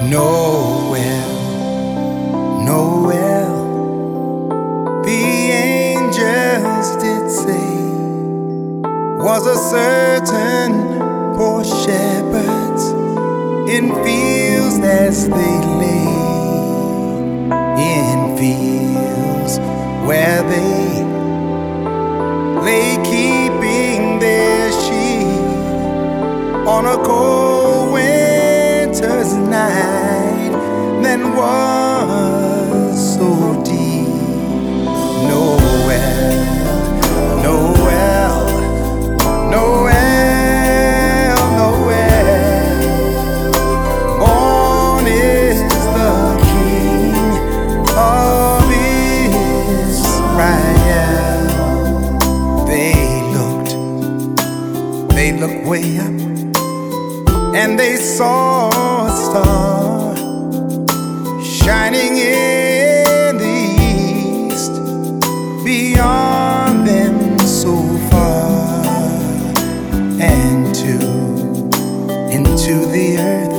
Noel, Noel, the angels did say, was a certain poor shepherds in fields as they lay, in fields where they lay keeping their sheep on a cold night that was so deep. Noel, Noel, Noel, Noel. Born is the King of Israel. They looked, they looked way up and they saw a star shining in the east. Beyond them so far and to into the earth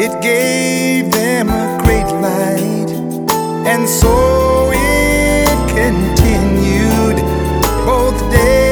it gave them a great light. And so it continued both days